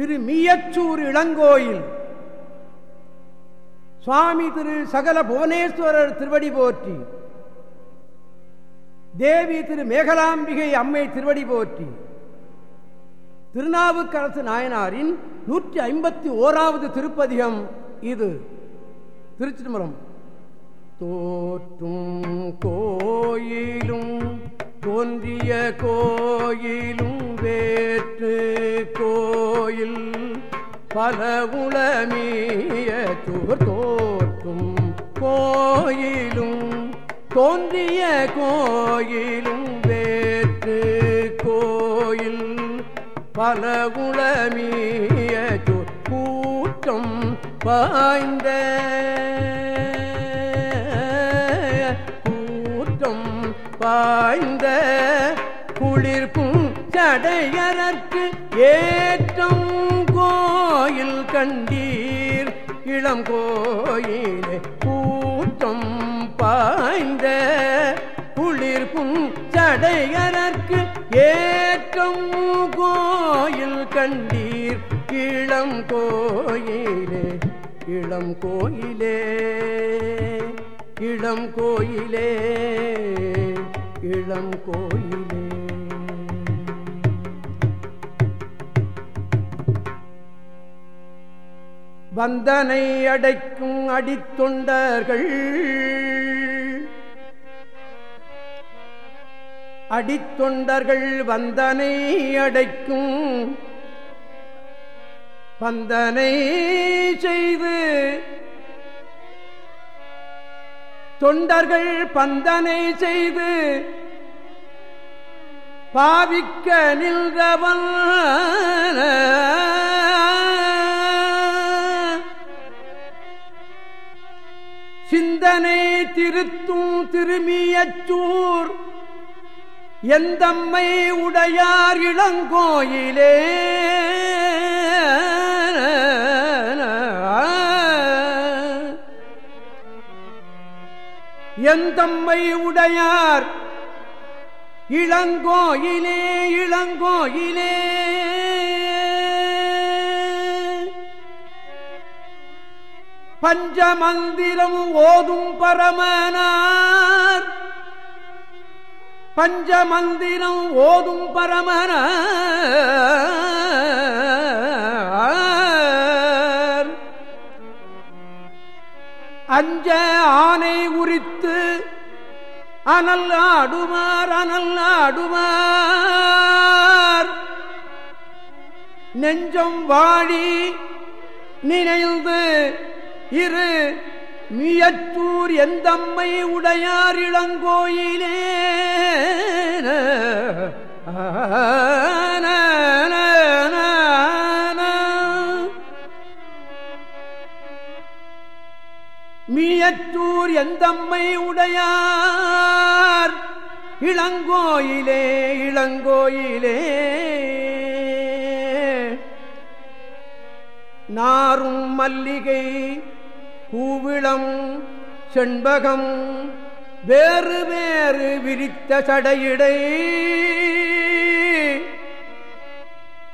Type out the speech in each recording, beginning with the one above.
திரு மீயச்சூர் இளங்கோயில். சுவாமி திரு சகல புவனேஸ்வரர் திருவடி போற்றி. தேவி திரு மேகலாம்பிகை அம்மை திருவடி போற்றி. திருநாவுக்கரசு நாயனாரின் நூற்றி ஐம்பத்தி ஓராவது திருப்பதிகம் இது. திருச்சிதம்பரம் தோற்றும் கோயிலும் தோன்றிய கோயிலும் வேற்று பல உளமீய தோற்றும் கோயிலும் தோன்றிய கோயிலும் வேற்று கோயில். பல உளமீய கூட்டம் பாய்ந்த கூட்டம் பாய்ந்த குளிர்க்கும் சடையரற்கு ஏற்றம் கோயில் கண்டீர். இளம் கோயிலே பூத்தம் பாய்ந்த குளிர்க்கும் சடையரற்கு ஏற்றம் கோயில் கண்டீர். இளம் கோயிலே இளம் கோயிலே இளம் கோயிலே இளம் கோயிலே. வந்தனை அடைக்கும் அடித்தொண்டர்கள். அடித்தொண்டர்கள் வந்தனை அடைக்கும். வந்தனை செய்து தொண்டர்கள் பந்தனை செய்து பாவிக்க நின்றவன். சிந்தனை திருத்தும் திருமியச்சூர் எந்தம்மை உடையார் இளங்கோயிலே? எந்தம்மை உடையார் இளங்கோயிலே? இளங்கோயிலே? பஞ்சமந்திரம் ஓதும் பரமனார். பஞ்சமந்திரம் ஓதும் பரமனார். அஞ்ச ஆனை உரித்து அனல் ஆடுமார் அனல் ஆடுமார். நெஞ்சம் வாழி நினைந்து இரு மியச்சூர் எந்தம்மை உடையார் இளங்கோயிலே? மியச்சூர் எந்தம்மை உடையார் இளங்கோயிலே இளங்கோயிலே? நாரும் மல்லிகை பூவிளம் செண்பகம் வேறு வேறு விரித்த சடையிடை.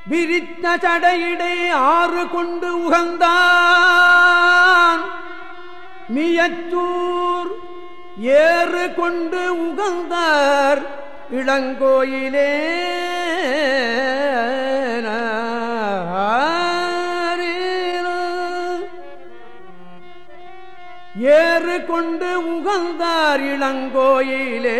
விரித்த சடையிடை ஆறு கொண்டு உகந்தான். மியச்சூர் ஏறு கொண்டு உகந்தார் இளங்கோயிலே. உகந்தார் இளங்கோயிலே.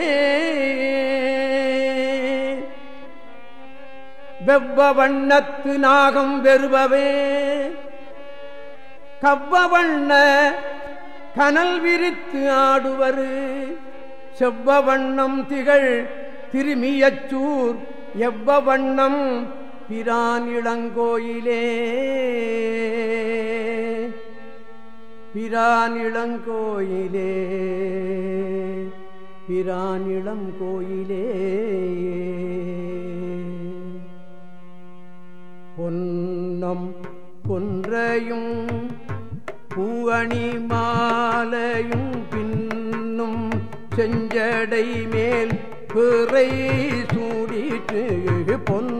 வெவ்வ வண்ணத்து நாகம் வெறுபவே. கவ்வ வண்ண கனல் விரித்து ஆடுவரு. செவ்வ வண்ணம் திகழ் திருமியச்சூர் எவ்வ வண்ணம் பிரான் இளங்கோயிலே. பிரானிளங்கோயிலே பிரானிளம் கோயிலே. பொன்னம் கொன்றையும் பூவணி மாலையும் பின்னும் செஞ்சடை மேல் பிறை சூடிட்டு பொன்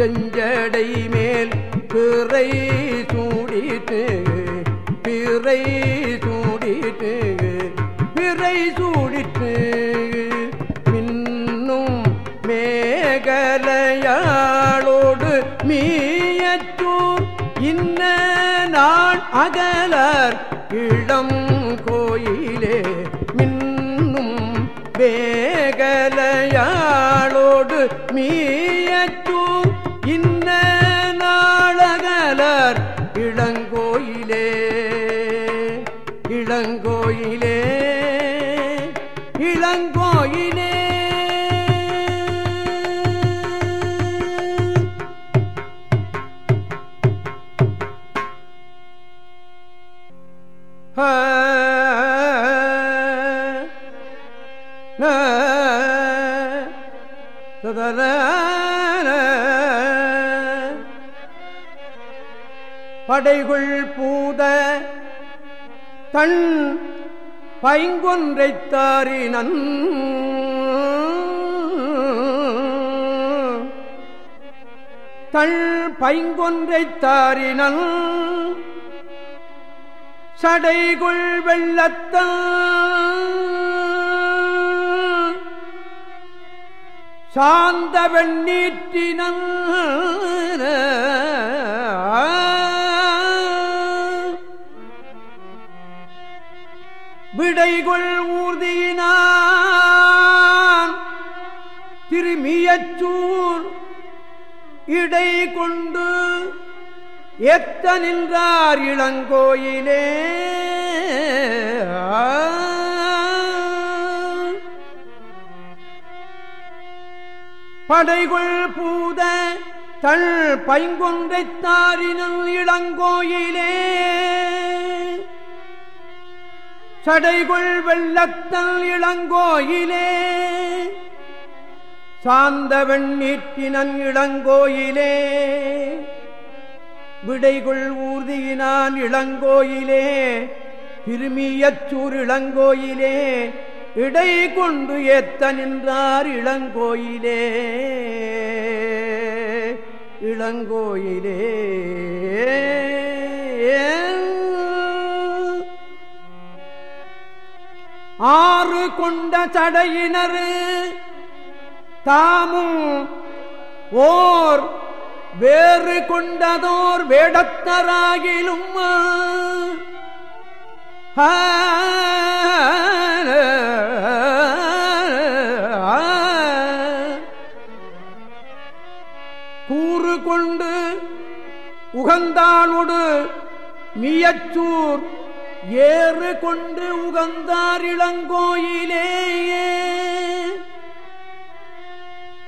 செஞ்சடை மேல் பிறை சூடிட்டு பிறை சூடிட்டு பிறை சூடிட்டு பின்னும் மேகலையாளோடு மீயற்றூர் இன்ன நான் அகலர் இளம் கோயிலே மின்னும் வேகலையாளோடு மீ படைகுள் பூத தன் பைங்கொன்றைத்தாரினன் தள் பைங்கொன்றைத் சடைகுள் வெள்ளத்தான் சாந்த வெண்ணீற்றினன் விடைகொள் ஊர்தியினான். திருமியச்சூர் இடை கொண்டு எத்த நின்றார் இளங்கோயிலே? படைகொள் பூத தள் பைங்கொன்றைத்தாரின இளங்கோயிலே. சடைகொள் வெள்ளத்தல் இளங்கோயிலே. சாந்த வெண்ணீற்றினன் இளங்கோயிலே. விடைகுள் ஊர்தியினான் இளங்கோயிலே திருமியச்சூர் இளங்கோயிலே இடை கொண்டு ஏத்த நின்றார் இளங்கோயிலே. இளங்கோயிலே. ஆறு கொண்ட சடையினர் தாமும் ஓர் வேறு கொண்டதோர் வேடத்தராகிலும் கூறு கொண்டு உகந்தானோடு மியச்சூர் ஏறு கொண்டு உகந்தார் இளங்கோயிலேயே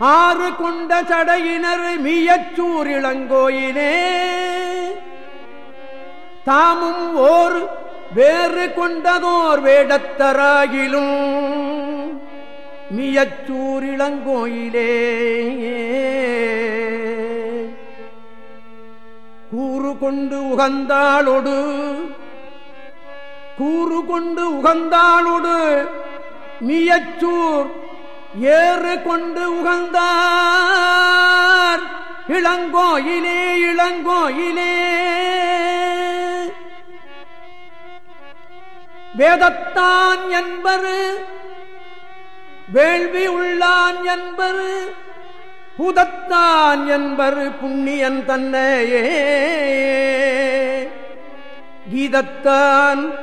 ஆறு கொண்ட சடையினர் மியச்சூர் இளங்கோயிலே. தாமும் ஓர் வேறு கொண்டதோர் வேடத்தராகிலும் மியச்சூர் இளங்கோயிலே. கூறு கொண்டு உகந்தாளொடு கூறு கொண்டு உகந்தாளொடு மியச்சூர் ஏறு கொண்டு உகந்தார். இளங்கோயிலே இளங்கோயிலே. வேதத்தான் என்பரு வேள்வி உள்ளான் என்பரு புதத்தான் என்பரு புண்ணியன் தன்னையே. கீதத்தான்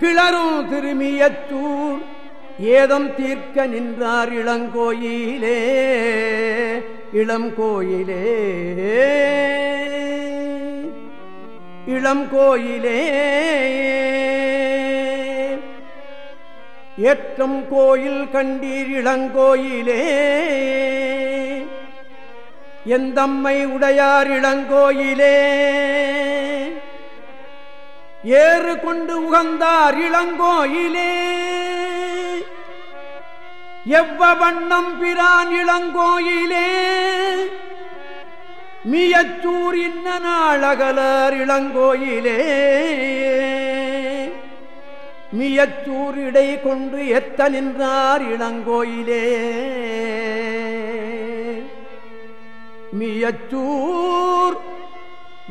கிளரும் திருமியத்தூ ஏதம் தீர்க்க நின்றார் இளங்கோயிலே இளம் கோயிலே இளம் கோயிலே ஏற்றம் கோயில் கண்டீர் இளங்கோயிலே. எந்தம்மை உடையார் இளங்கோயிலே. ஏறு கொண்டு உகந்தார் இளங்கோயிலே. எவ்வ வண்ணம் பிரான் இளங்கோயிலே? மியச்சூர் இன்ன நாளகலர் இளங்கோயிலே. மியச்சூர் இடை கொண்டு எத்த நின்றார் இளங்கோயிலே. மியச்சூர்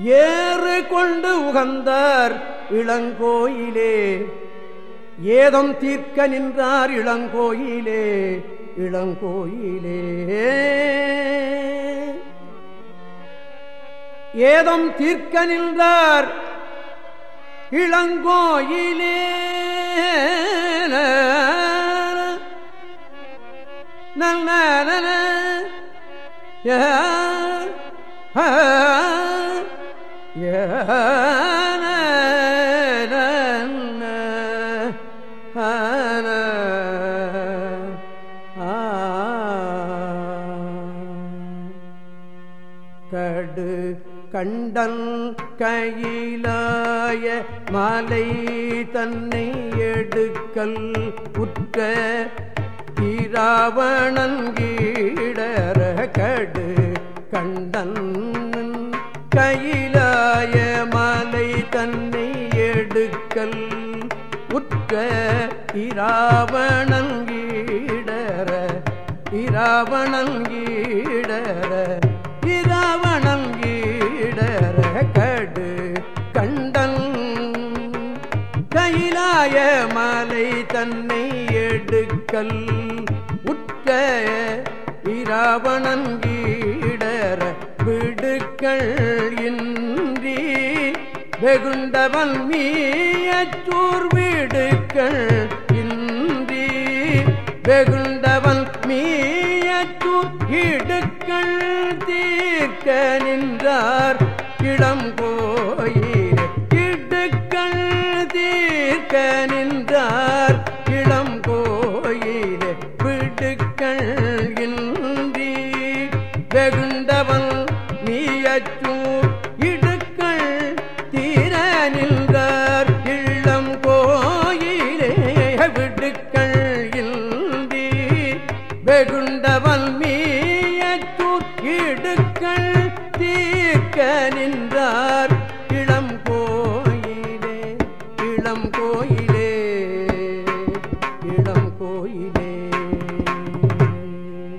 ஏறு கொண்டு உகந்தார் இளங்கோயிலே. ஏதம் தீர்க்க நின்றார் இளங்கோயிலே இளங்கோயிலே. ஏதம் தீர்க்க நின்றார் இளங்கோயிலே. நல்ல ஏ கண்டன் கையிலாய மாலை தன்னை எடுக்கல் உற்ற இராவணங்கீடர கடு கண்டன் கையிலாய மாலை தன்னை எடுக்கல் உற்ற இராவணங்கீடர இராவணங்கீடர தன்னை எடுக்கல் உற்ற இராவணங்கீடர விடுக்கள் இன்றி வெகுண்டவன் மீயச்சூர் வீடுக்கள் இன்றி வெகுண்டவன் மீயச்சூர் இடுக்கள் தீர்க்க நின்றார் இளம்